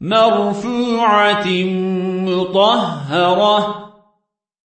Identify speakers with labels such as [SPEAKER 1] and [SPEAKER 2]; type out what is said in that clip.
[SPEAKER 1] مرفوعة مطهرة.